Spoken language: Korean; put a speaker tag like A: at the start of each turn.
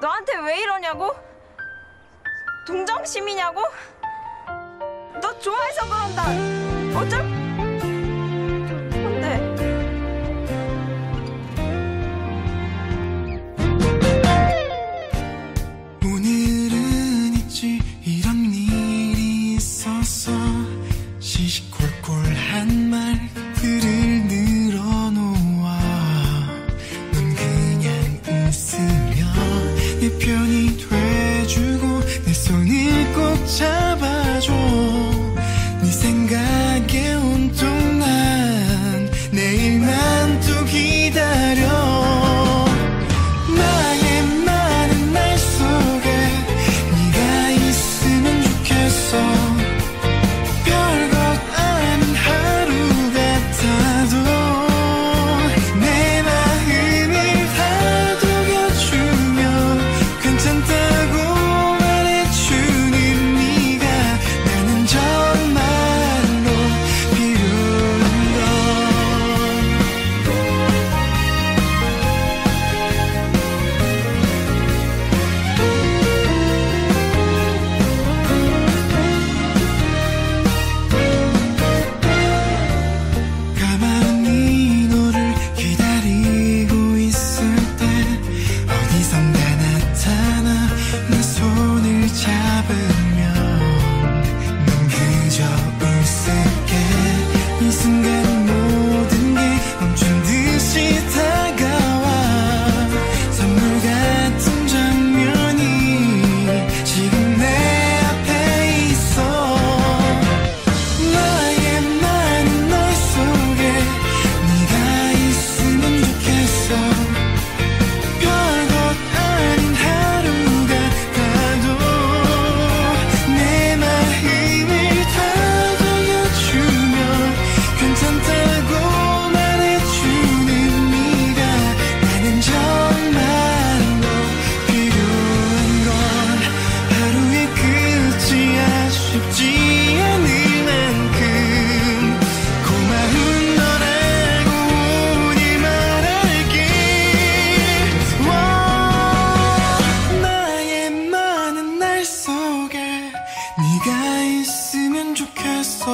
A: 너한테 왜 이러냐고? 동정심이냐고? 너 좋아해서 그런다. 어쩔?
B: 朝しし